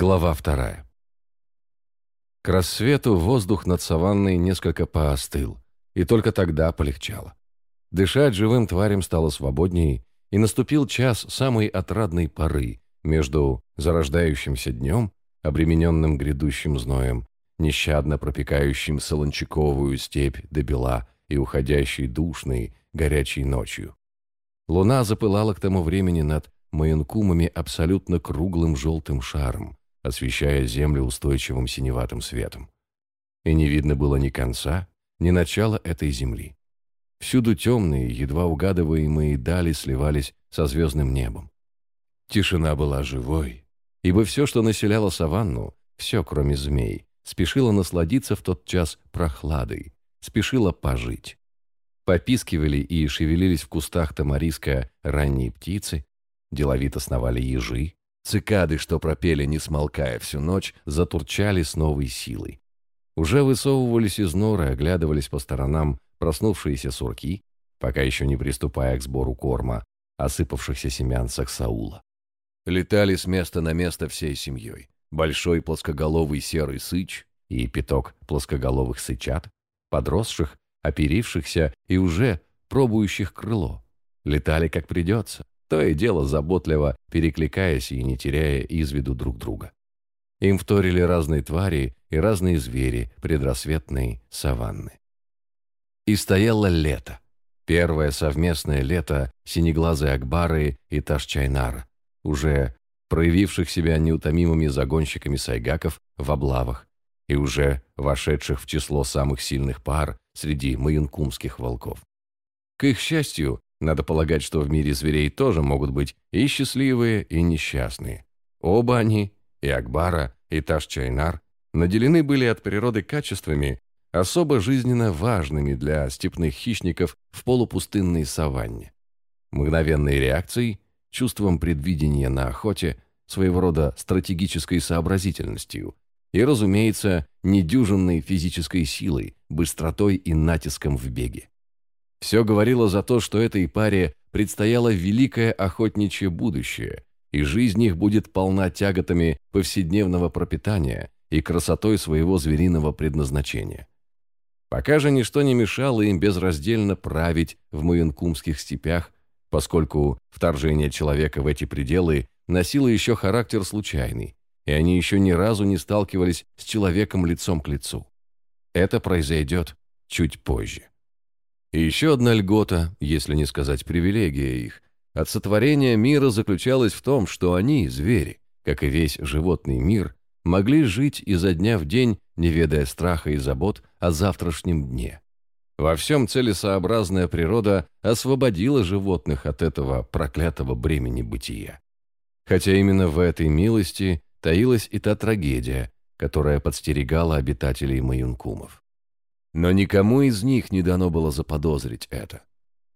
Глава вторая. К рассвету воздух над саванной несколько поостыл, и только тогда полегчало. Дышать живым тварям стало свободнее, и наступил час самой отрадной поры между зарождающимся днем, обремененным грядущим зноем, нещадно пропекающим солончаковую степь до бела и уходящей душной, горячей ночью. Луна запылала к тому времени над Маянкумами абсолютно круглым желтым шаром, освещая землю устойчивым синеватым светом. И не видно было ни конца, ни начала этой земли. Всюду темные, едва угадываемые дали сливались со звездным небом. Тишина была живой, ибо все, что населяло саванну, все, кроме змей, спешило насладиться в тот час прохладой, спешило пожить. Попискивали и шевелились в кустах тамариска ранние птицы, деловито сновали ежи, Цикады, что пропели, не смолкая всю ночь, затурчали с новой силой. Уже высовывались из норы, оглядывались по сторонам проснувшиеся сурки, пока еще не приступая к сбору корма, осыпавшихся семян саксаула. Летали с места на место всей семьей. Большой плоскоголовый серый сыч и пяток плоскоголовых сычат, подросших, оперившихся и уже пробующих крыло. Летали как придется, то и дело заботливо перекликаясь и не теряя из виду друг друга. Им вторили разные твари и разные звери предрассветной саванны. И стояло лето. Первое совместное лето синеглазой Акбары и Ташчайнара, уже проявивших себя неутомимыми загонщиками сайгаков в облавах и уже вошедших в число самых сильных пар среди маюнкумских волков. К их счастью, надо полагать, что в мире зверей тоже могут быть и счастливые, и несчастные. Оба они, и Акбара, и Таш-Чайнар, наделены были от природы качествами, особо жизненно важными для степных хищников в полупустынной саванне. Мгновенной реакцией, чувством предвидения на охоте, своего рода стратегической сообразительностью и, разумеется, недюжинной физической силой, быстротой и натиском в беге. Все говорило за то, что этой паре предстояло великое охотничье будущее, и жизнь их будет полна тяготами повседневного пропитания и красотой своего звериного предназначения. Пока же ничто не мешало им безраздельно править в Муянкумских степях, поскольку вторжение человека в эти пределы носило еще характер случайный, и они еще ни разу не сталкивались с человеком лицом к лицу. Это произойдет чуть позже. И еще одна льгота, если не сказать привилегия их, от сотворения мира заключалась в том, что они, звери, как и весь животный мир, могли жить изо дня в день, не ведая страха и забот о завтрашнем дне. Во всем целесообразная природа освободила животных от этого проклятого бремени бытия. Хотя именно в этой милости таилась и та трагедия, которая подстерегала обитателей Маюнкумов. Но никому из них не дано было заподозрить это.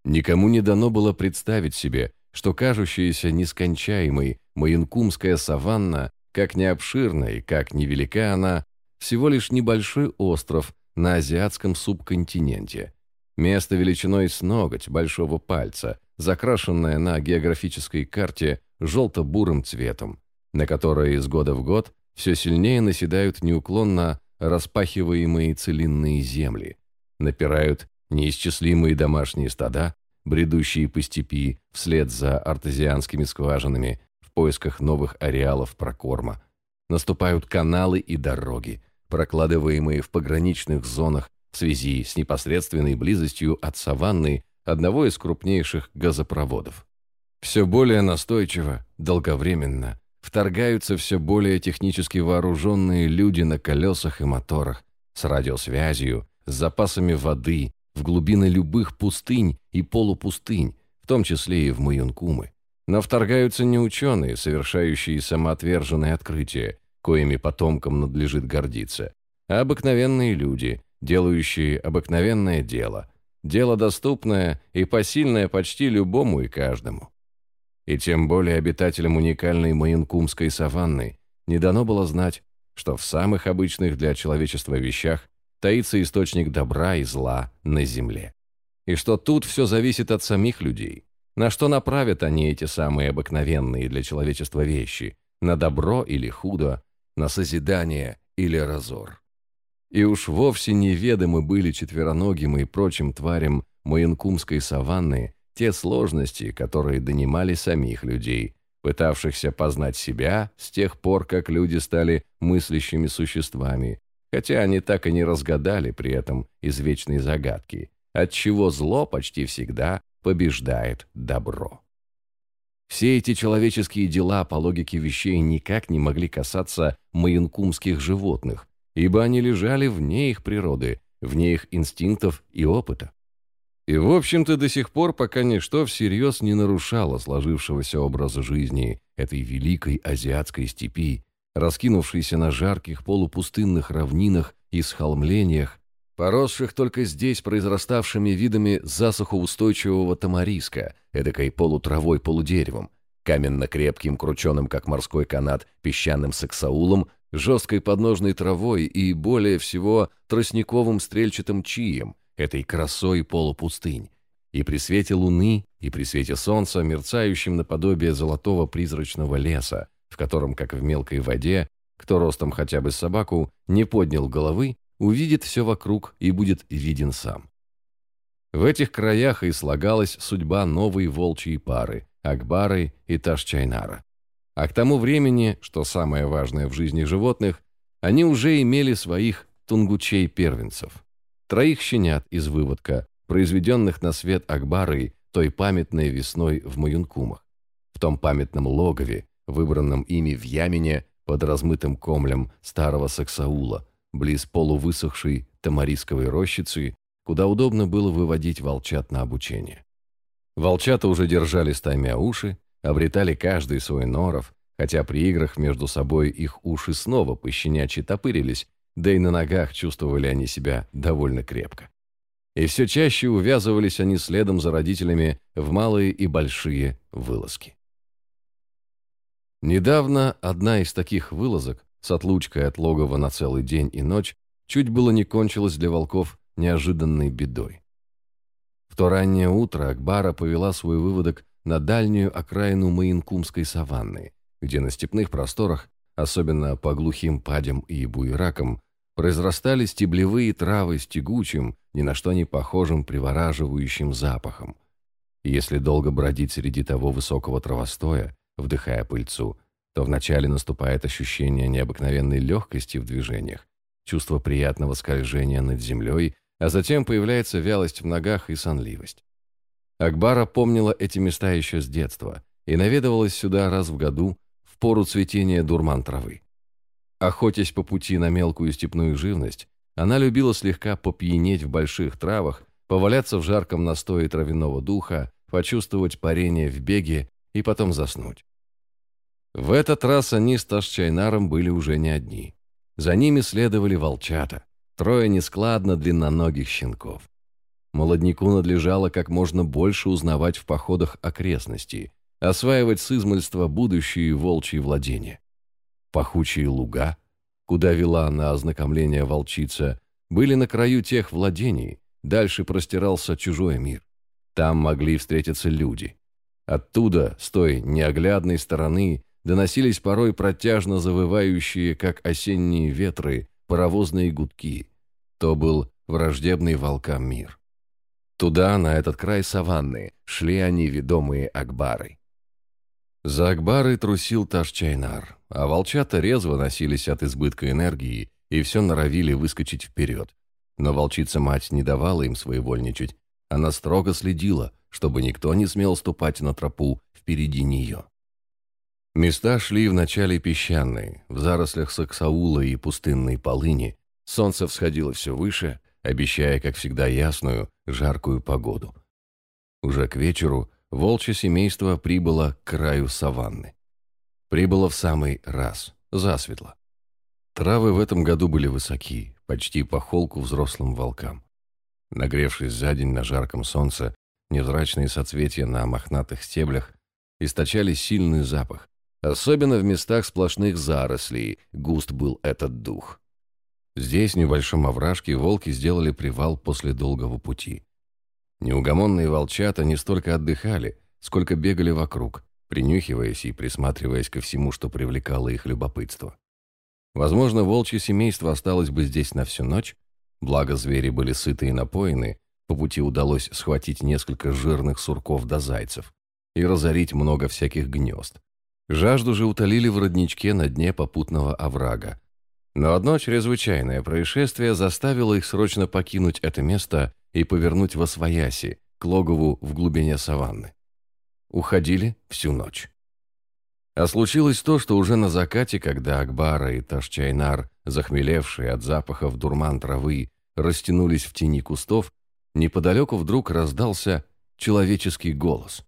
Никому не дано было представить себе, что кажущаяся нескончаемой Маянкумская саванна, как не обширна и как невелика она, всего лишь небольшой остров на азиатском субконтиненте. Место величиной с ноготь большого пальца, закрашенное на географической карте желто-бурым цветом, на которое из года в год все сильнее наседают неуклонно распахиваемые целинные земли, напирают неисчислимые домашние стада, бредущие по степи вслед за артезианскими скважинами в поисках новых ареалов прокорма. Наступают каналы и дороги, прокладываемые в пограничных зонах в связи с непосредственной близостью от саванны одного из крупнейших газопроводов. Все более настойчиво, долговременно, вторгаются все более технически вооруженные люди на колесах и моторах, с радиосвязью, с запасами воды, в глубины любых пустынь и полупустынь, в том числе и в Маюнкумы. Но вторгаются не ученые, совершающие самоотверженные открытия, коими потомкам надлежит гордиться, а обыкновенные люди, делающие обыкновенное дело, дело доступное и посильное почти любому и каждому. И тем более обитателям уникальной Маянкумской саванны не дано было знать, что в самых обычных для человечества вещах таится источник добра и зла на земле. И что тут все зависит от самих людей. На что направят они эти самые обыкновенные для человечества вещи? На добро или худо? на созидание или разор. И уж вовсе неведомы были четвероногим и прочим тварям Маянкумской саванны те сложности, которые донимали самих людей, пытавшихся познать себя с тех пор, как люди стали мыслящими существами, хотя они так и не разгадали при этом извечной загадки, отчего зло почти всегда побеждает добро. Все эти человеческие дела по логике вещей никак не могли касаться маянкумских животных, ибо они лежали вне их природы, вне их инстинктов и опыта. И, в общем-то, до сих пор пока ничто всерьез не нарушало сложившегося образа жизни этой великой азиатской степи, раскинувшейся на жарких полупустынных равнинах и схолмлениях, поросших только здесь произраставшими видами засухоустойчивого тамариска, эдакой полутравой полудеревом, каменно-крепким, крученым, как морской канат, песчаным саксаулом, жесткой подножной травой и, более всего, тростниковым стрельчатым чием, этой красой полупустынь. И при свете луны, и при свете солнца, мерцающим наподобие золотого призрачного леса, в котором, как в мелкой воде, кто ростом хотя бы собаку, не поднял головы, увидит все вокруг и будет виден сам. В этих краях и слагалась судьба новой волчьей пары – Акбары и Ташчайнара. А к тому времени, что самое важное в жизни животных, они уже имели своих тунгучей-первенцев. Троих щенят из выводка, произведенных на свет Акбарой той памятной весной в Маюнкумах. В том памятном логове, выбранном ими в Ямине под размытым комлем старого Саксаула – близ полувысохшей тамарисковой рощицы, куда удобно было выводить волчат на обучение. Волчата уже держали стайми уши, обретали каждый свой норов, хотя при играх между собой их уши снова пощенячьи топырились, да и на ногах чувствовали они себя довольно крепко. И все чаще увязывались они следом за родителями в малые и большие вылазки. Недавно одна из таких вылазок с отлучкой от логова на целый день и ночь, чуть было не кончилось для волков неожиданной бедой. В то раннее утро Акбара повела свой выводок на дальнюю окраину Маинкумской саванны, где на степных просторах, особенно по глухим падям и буеракам, произрастали стеблевые травы с тягучим, ни на что не похожим привораживающим запахом. И если долго бродить среди того высокого травостоя, вдыхая пыльцу, то вначале наступает ощущение необыкновенной легкости в движениях, чувство приятного скольжения над землей, а затем появляется вялость в ногах и сонливость. Акбара помнила эти места еще с детства и наведывалась сюда раз в году пору цветения дурман травы. Охотясь по пути на мелкую степную живность, она любила слегка попьянеть в больших травах, поваляться в жарком настое травяного духа, почувствовать парение в беге и потом заснуть. В этот раз они с Ташчайнаром были уже не одни. За ними следовали волчата, трое нескладно длинноногих щенков. Молодняку надлежало как можно больше узнавать в походах окрестности, осваивать с измольства будущие волчьи владения. Пахучие луга, куда вела на ознакомление волчица, были на краю тех владений, дальше простирался чужой мир. Там могли встретиться люди. Оттуда, с той неоглядной стороны, доносились порой протяжно завывающие, как осенние ветры, паровозные гудки. То был враждебный волкам мир. Туда, на этот край саванны, шли они, ведомые Акбарой. За Акбарой трусил Ташчайнар, а волчата резво носились от избытка энергии и все норовили выскочить вперед. Но волчица-мать не давала им своевольничать, она строго следила, чтобы никто не смел ступать на тропу впереди нее. Места шли вначале песчаные, в зарослях саксаула и пустынной полыни. Солнце всходило все выше, обещая, как всегда, ясную, жаркую погоду. Уже к вечеру волчье семейство прибыло к краю саванны. Прибыло в самый раз, засветло. Травы в этом году были высоки, почти по холку взрослым волкам. Нагревшись за день на жарком солнце, невзрачные соцветия на мохнатых стеблях источали сильный запах, Особенно в местах сплошных зарослей густ был этот дух. Здесь, в небольшом овражке, волки сделали привал после долгого пути. Неугомонные волчата не столько отдыхали, сколько бегали вокруг, принюхиваясь и присматриваясь ко всему, что привлекало их любопытство. Возможно, волчье семейство осталось бы здесь на всю ночь, благо звери были сыты и напоены, по пути удалось схватить несколько жирных сурков до зайцев и разорить много всяких гнезд. Жажду же утолили в родничке на дне попутного оврага. Но одно чрезвычайное происшествие заставило их срочно покинуть это место и повернуть во свояси, к логову в глубине саванны. Уходили всю ночь. А случилось то, что уже на закате, когда Акбара и Ташчайнар, захмелевшие от запахов дурман травы, растянулись в тени кустов, неподалеку вдруг раздался человеческий голос.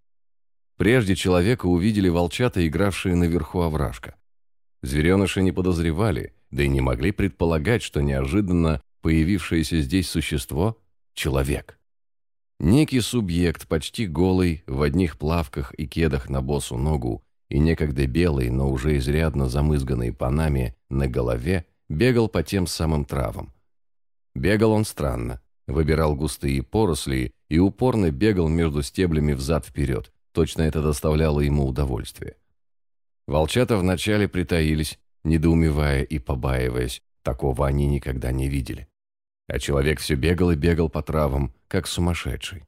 Прежде человека увидели волчата, игравшие наверху овражка. Звереныши не подозревали, да и не могли предполагать, что неожиданно появившееся здесь существо — человек. Некий субъект, почти голый, в одних плавках и кедах на босу ногу, и некогда белый, но уже изрядно замызганный панами на голове, бегал по тем самым травам. Бегал он странно, выбирал густые поросли и упорно бегал между стеблями взад-вперед, точно это доставляло ему удовольствие. Волчата вначале притаились, недоумевая и побаиваясь, такого они никогда не видели. А человек все бегал и бегал по травам, как сумасшедший.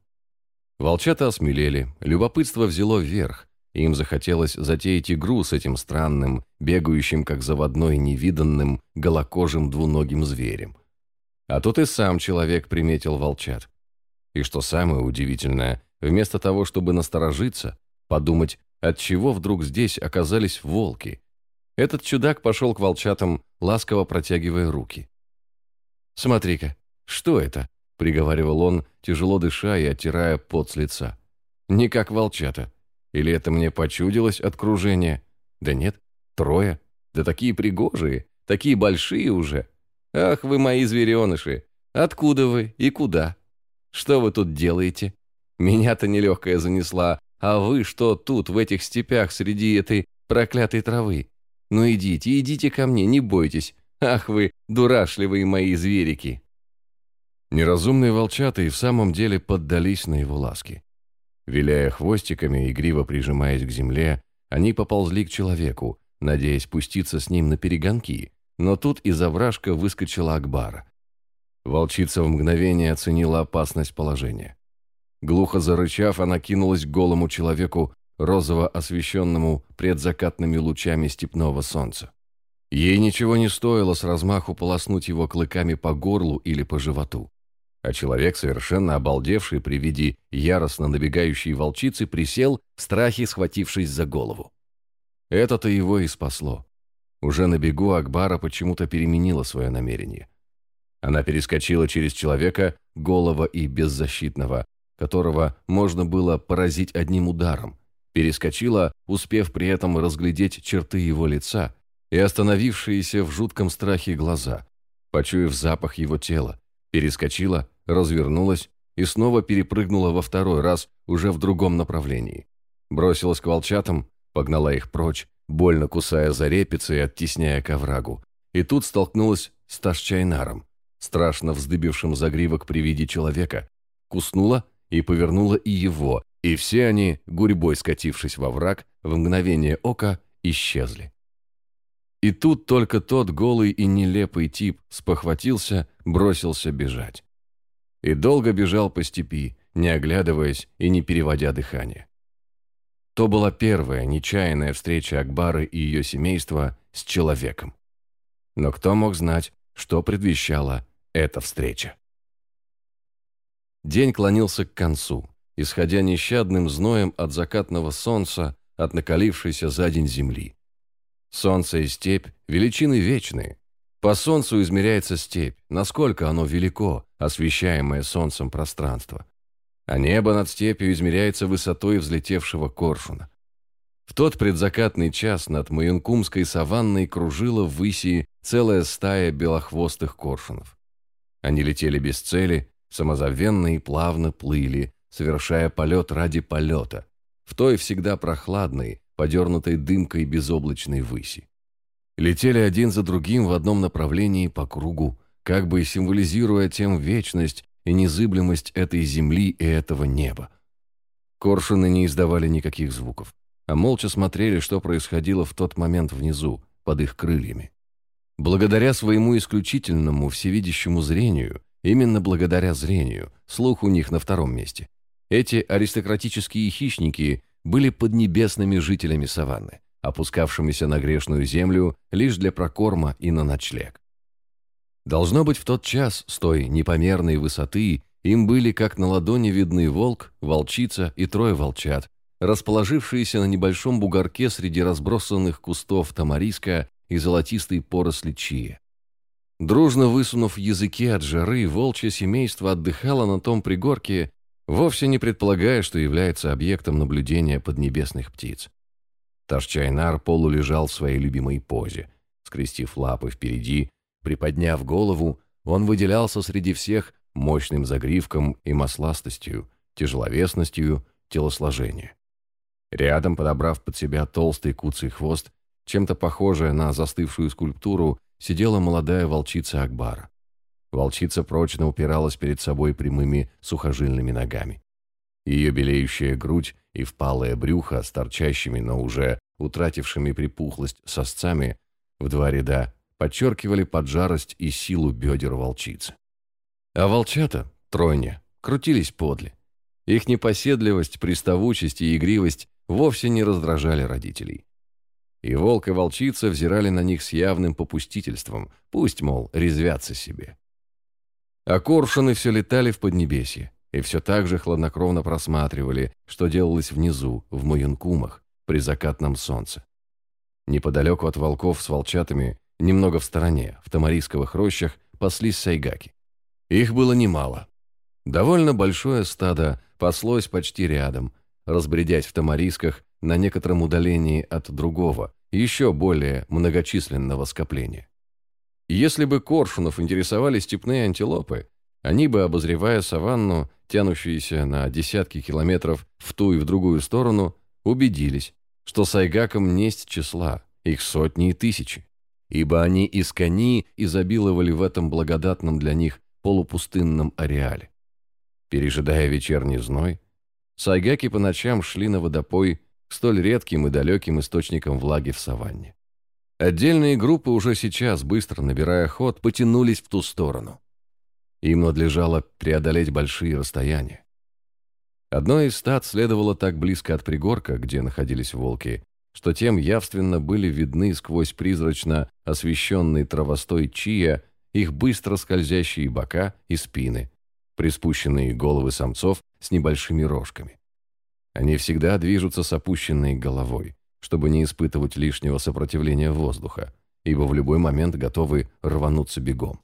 Волчата осмелели, любопытство взяло вверх, им захотелось затеять игру с этим странным, бегающим, как заводной, невиданным, голокожим двуногим зверем. А тут и сам человек приметил волчат. И что самое удивительное, вместо того, чтобы насторожиться, подумать, от чего вдруг здесь оказались волки, этот чудак пошел к волчатам, ласково протягивая руки. «Смотри-ка, что это?» — приговаривал он, тяжело дыша и оттирая пот с лица. «Не как волчата. Или это мне почудилось от кружения? Да нет, трое. Да такие пригожие, такие большие уже. Ах вы мои звереныши, откуда вы и куда? Что вы тут делаете? Меня-то нелегкая занесла, а вы что тут, в этих степях, среди этой проклятой травы? Ну идите, идите ко мне, не бойтесь, Ах вы, дурашливые мои зверики!» Неразумные волчата и в самом деле поддались на его ласки. Виляя хвостиками, и игриво прижимаясь к земле, они поползли к человеку, надеясь пуститься с ним на перегонки, но тут из овражка выскочила Акбара. Волчица в мгновение оценила опасность положения. Глухо зарычав, она кинулась к голому человеку, розово освещенному предзакатными лучами степного солнца. Ей ничего не стоило с размаху полоснуть его клыками по горлу или по животу. А человек, совершенно обалдевший при виде яростно набегающей волчицы, присел, в страхе схватившись за голову. Это-то его и спасло. Уже на бегу Акбара почему-то переменила свое намерение. Она перескочила через человека, голого и беззащитного, которого можно было поразить одним ударом, перескочила, успев при этом разглядеть черты его лица – и остановившиеся в жутком страхе глаза, почуяв запах его тела, перескочила, развернулась и снова перепрыгнула во второй раз уже в другом направлении. Бросилась к волчатам, погнала их прочь, больно кусая за репицы и оттесняя к оврагу. И тут столкнулась с Ташчайнаром, страшно вздыбившим загривок при виде человека, куснула и повернула и его, и все они, гурьбой скатившись во враг, в мгновение ока исчезли. И тут только тот голый и нелепый тип спохватился, бросился бежать. И долго бежал по степи, не оглядываясь и не переводя дыхание. То была первая нечаянная встреча Акбары и ее семейства с человеком. Но кто мог знать, что предвещала эта встреча? День клонился к концу, исходя нещадным зноем от закатного солнца, от накалившейся за день земли. Солнце и степь – величины вечные. По солнцу измеряется степь, насколько оно велико, освещаемое солнцем пространство. А небо над степью измеряется высотой взлетевшего коршуна. В тот предзакатный час над Маюнкумской саванной кружила в выси целая стая белохвостых коршунов. Они летели без цели, самозабвенно и плавно плыли, совершая полет ради полета, в той всегда прохладной, подернутой дымкой безоблачной выси. Летели один за другим в одном направлении по кругу, как бы символизируя тем вечность и незыблемость этой земли и этого неба. Коршуны не издавали никаких звуков, а молча смотрели, что происходило в тот момент внизу, под их крыльями. Благодаря своему исключительному всевидящему зрению, именно благодаря зрению, слух у них на втором месте, эти аристократические хищники были поднебесными жителями саванны, опускавшимися на грешную землю лишь для прокорма и на ночлег. Должно быть, в тот час с той непомерной высоты им были как на ладони видны волк, волчица и трое волчат, расположившиеся на небольшом бугорке среди разбросанных кустов тамариска и золотистой поросли чия. Дружно высунув языки от жары, волчье семейство отдыхало на том пригорке, вовсе не предполагая, что является объектом наблюдения поднебесных птиц. Ташчайнар полулежал в своей любимой позе, скрестив лапы впереди, приподняв голову, он выделялся среди всех мощным загривком и масластостью, тяжеловесностью телосложения. Рядом, подобрав под себя толстый куцый хвост, чем-то похожая на застывшую скульптуру, сидела молодая волчица Акбара. Волчица прочно упиралась перед собой прямыми сухожильными ногами. Ее белеющая грудь и впалое брюхо с торчащими, но уже утратившими припухлость сосцами в два ряда подчеркивали поджарость и силу бедер волчицы. А волчата, тройня, крутились подле. Их непоседливость, приставучесть и игривость вовсе не раздражали родителей. И волк и волчица взирали на них с явным попустительством, пусть, мол, резвятся себе. А коршуны все летали в Поднебесье и все так же хладнокровно просматривали, что делалось внизу, в Муянкумах, при закатном солнце. Неподалеку от волков с волчатами, немного в стороне, в тамарисковых рощах, паслись сайгаки. Их было немало. Довольно большое стадо паслось почти рядом, разбредясь в тамарисках на некотором удалении от другого, еще более многочисленного скопления. Если бы коршунов интересовали степные антилопы, они бы, обозревая саванну, тянущуюся на десятки километров в ту и в другую сторону, убедились, что сайгакам несть числа, их сотни и тысячи, ибо они из кони изобиловали в этом благодатном для них полупустынном ареале. Пережидая вечерний зной, сайгаки по ночам шли на водопой к столь редким и далеким источникам влаги в саванне. Отдельные группы уже сейчас, быстро набирая ход, потянулись в ту сторону. Им надлежало преодолеть большие расстояния. Одно из стад следовало так близко от пригорка, где находились волки, что тем явственно были видны сквозь призрачно освещенный травостой чия их быстро скользящие бока и спины, приспущенные головы самцов с небольшими рожками. Они всегда движутся с опущенной головой, чтобы не испытывать лишнего сопротивления воздуха, ибо в любой момент готовы рвануться бегом.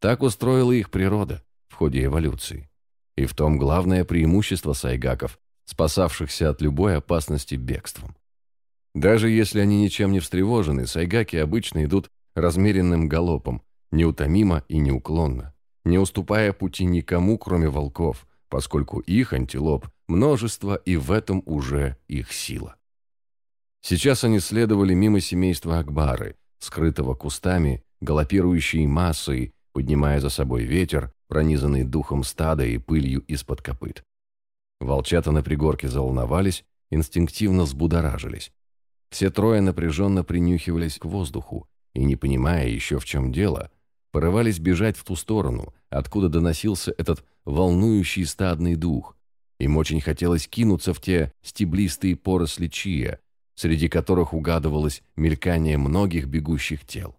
Так устроила их природа в ходе эволюции. И в том главное преимущество сайгаков, спасавшихся от любой опасности бегством. Даже если они ничем не встревожены, сайгаки обычно идут размеренным галопом, неутомимо и неуклонно, не уступая пути никому, кроме волков, поскольку их антилоп множество и в этом уже их сила. Сейчас они следовали мимо семейства Акбары, скрытого кустами, галопирующей массой, поднимая за собой ветер, пронизанный духом стада и пылью из-под копыт. Волчата на пригорке заволновались, инстинктивно взбудоражились. Все трое напряженно принюхивались к воздуху и, не понимая еще в чем дело, порывались бежать в ту сторону, откуда доносился этот волнующий стадный дух. Им очень хотелось кинуться в те стеблистые поросли чия, среди которых угадывалось мелькание многих бегущих тел.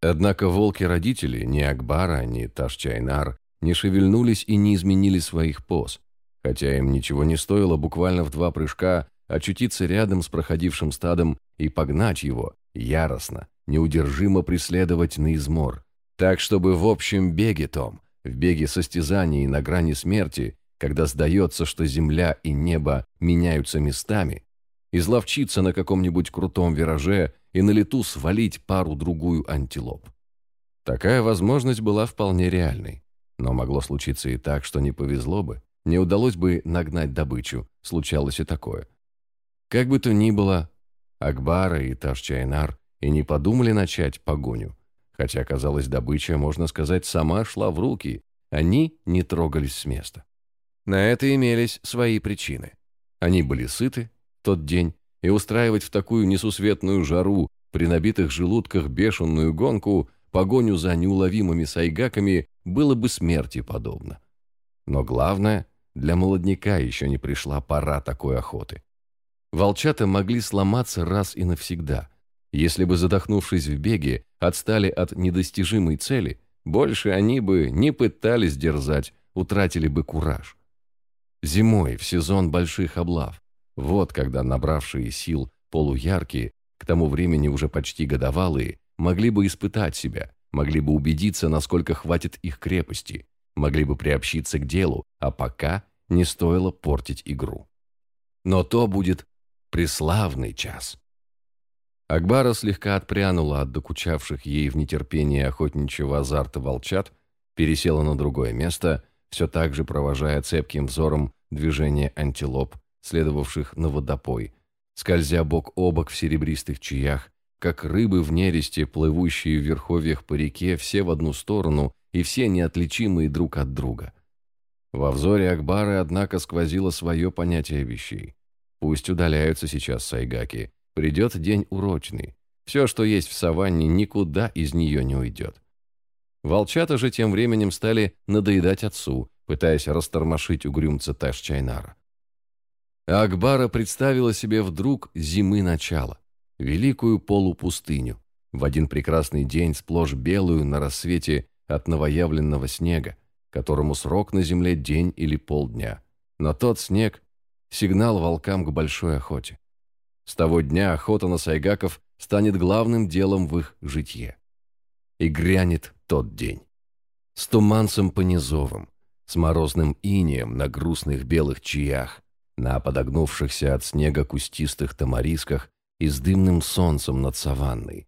Однако волки-родители, ни Акбара, ни Ташчайнар, не шевельнулись и не изменили своих поз, хотя им ничего не стоило буквально в два прыжка очутиться рядом с проходившим стадом и погнать его, яростно, неудержимо преследовать на измор, так, чтобы в общем беге том, в беге состязаний на грани смерти, когда сдается, что земля и небо меняются местами, изловчиться на каком-нибудь крутом вираже и на лету свалить пару-другую антилоп. Такая возможность была вполне реальной, но могло случиться и так, что не повезло бы, не удалось бы нагнать добычу, случалось и такое. Как бы то ни было, Акбара и Ташчайнар и не подумали начать погоню, Хотя, казалось, добыча, можно сказать, сама шла в руки, они не трогались с места. На это имелись свои причины. Они были сыты тот день, и устраивать в такую несусветную жару при набитых желудках бешеную гонку, погоню за неуловимыми сайгаками было бы смерти подобно. Но главное, для молодняка еще не пришла пора такой охоты. Волчата могли сломаться раз и навсегда. Если бы, задохнувшись в беге, отстали от недостижимой цели, больше они бы не пытались дерзать, утратили бы кураж. Зимой, в сезон больших облав, вот когда набравшие сил полуяркие, к тому времени уже почти годовалые, могли бы испытать себя, могли бы убедиться, насколько хватит их крепости, могли бы приобщиться к делу, а пока не стоило портить игру. Но то будет преславный час. Акбара слегка отпрянула от докучавших ей в нетерпении охотничьего азарта волчат, пересела на другое место, все так же провожая цепким взором движение антилоп, следовавших на водопой, скользя бок о бок в серебристых чаях, как рыбы в нересте, плывущие в верховьях по реке, все в одну сторону и все неотличимые друг от друга. Во взоре Акбары, однако, сквозило свое понятие вещей. Пусть удаляются сейчас сайгаки, придет день урочный. Все, что есть в саванне, никуда из нее не уйдет. Волчата же тем временем стали надоедать отцу, пытаясь растормошить угрюмца Таш-Чайнара. Акбара представила себе вдруг зимы начала, великую полупустыню, в один прекрасный день сплошь белую на рассвете от новоявленного снега, которому срок на земле день или полдня. Но тот снег – сигнал волкам к большой охоте. С того дня охота на сайгаков станет главным делом в их житье. И грянет тот день. С туманцем понизовым, с морозным инием на грустных белых чаях, на подогнувшихся от снега кустистых тамарисках и с дымным солнцем над саванной.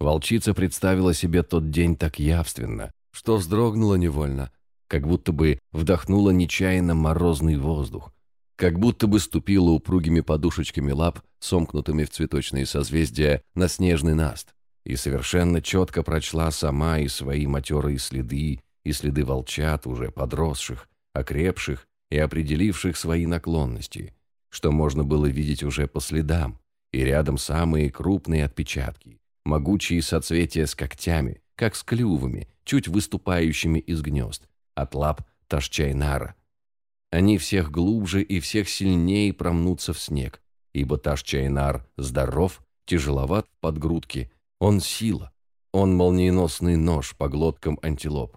Волчица представила себе тот день так явственно, что вздрогнула невольно, как будто бы вдохнула нечаянно морозный воздух, как будто бы ступила упругими подушечками лап, сомкнутыми в цветочные созвездия, на снежный наст, и совершенно четко прочла сама и свои матерые следы, и следы волчат, уже подросших, окрепших и определивших свои наклонности, что можно было видеть уже по следам, и рядом самые крупные отпечатки, могучие соцветия с когтями, как с клювами, чуть выступающими из гнезд, от лап Ташчайнара. Они всех глубже и всех сильнее промнутся в снег, ибо Ташчайнар здоров, тяжеловат в подгрудке, он сила, он молниеносный нож по глоткам антилоп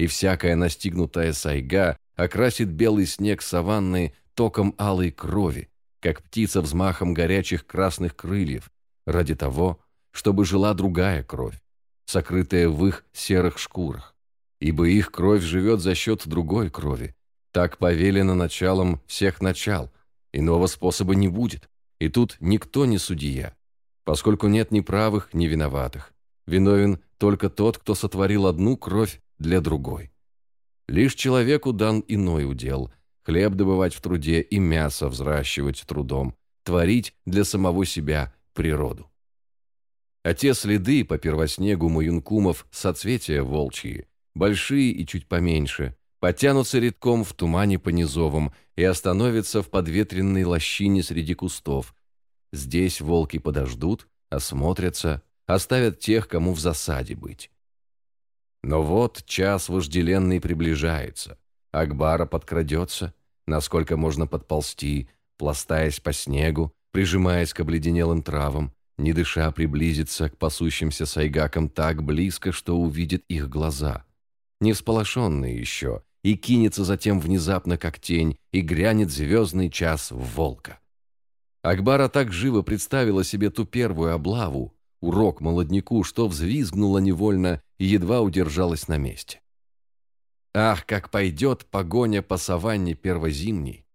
и всякая настигнутая сайга окрасит белый снег саванны током алой крови, как птица взмахом горячих красных крыльев, ради того, чтобы жила другая кровь, сокрытая в их серых шкурах. Ибо их кровь живет за счет другой крови. Так повелено началом всех начал. Иного способа не будет. И тут никто не судья, поскольку нет ни правых, ни виноватых. Виновен только тот, кто сотворил одну кровь для другой. Лишь человеку дан иной удел – хлеб добывать в труде и мясо взращивать трудом, творить для самого себя природу. А те следы по первоснегу маюнкумов соцветия волчьи, большие и чуть поменьше, потянутся редком в тумане по низовым и остановятся в подветренной лощине среди кустов. Здесь волки подождут, осмотрятся, оставят тех, кому в засаде быть. Но вот час вожделенный приближается. Акбара подкрадется, насколько можно подползти, пластаясь по снегу, прижимаясь к обледенелым травам, не дыша приблизиться к пасущимся сайгакам так близко, что увидит их глаза. Не всполошенные еще, и кинется затем внезапно, как тень, и грянет звездный час в волка. Акбара так живо представила себе ту первую облаву, урок молодняку, что взвизгнула невольно и едва удержалась на месте. Ах, как пойдет погоня по саванне первозимней!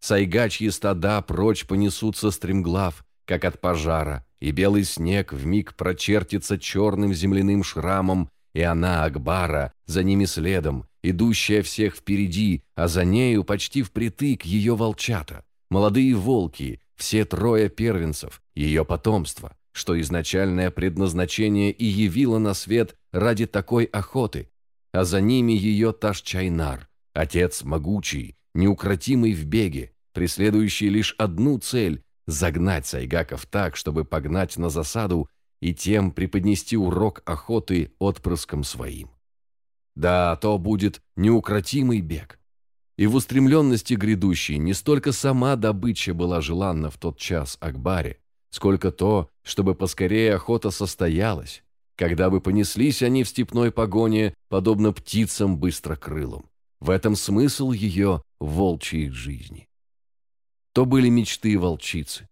Сайгачьи стада прочь понесутся стремглав, как от пожара, и белый снег вмиг прочертится черным земляным шрамом, и она, Акбара, за ними следом, идущая всех впереди, а за нею почти впритык ее волчата, молодые волки, все трое первенцев, ее потомство что изначальное предназначение и явило на свет ради такой охоты, а за ними ее Ташчайнар, отец могучий, неукротимый в беге, преследующий лишь одну цель – загнать сайгаков так, чтобы погнать на засаду и тем преподнести урок охоты отпрыском своим. Да, то будет неукротимый бег. И в устремленности грядущей не столько сама добыча была желанна в тот час Акбаре, сколько то, чтобы поскорее охота состоялась, когда бы понеслись они в степной погоне, подобно птицам быстрокрылым. В этом смысл ее волчьей жизни. То были мечты волчицы,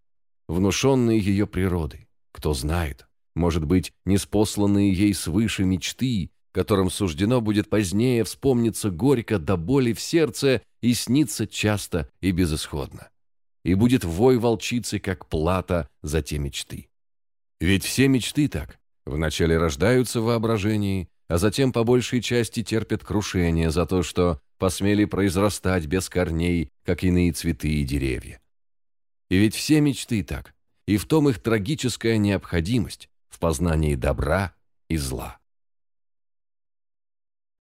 внушенные ее природой. Кто знает, может быть, неспосланные ей свыше мечты, которым суждено будет позднее вспомниться горько до боли в сердце и сниться часто и безысходно. И будет вой волчицы, как плата за те мечты. Ведь все мечты так. Вначале рождаются в воображении, а затем по большей части терпят крушение за то, что посмели произрастать без корней, как иные цветы и деревья. И ведь все мечты так, и в том их трагическая необходимость в познании добра и зла.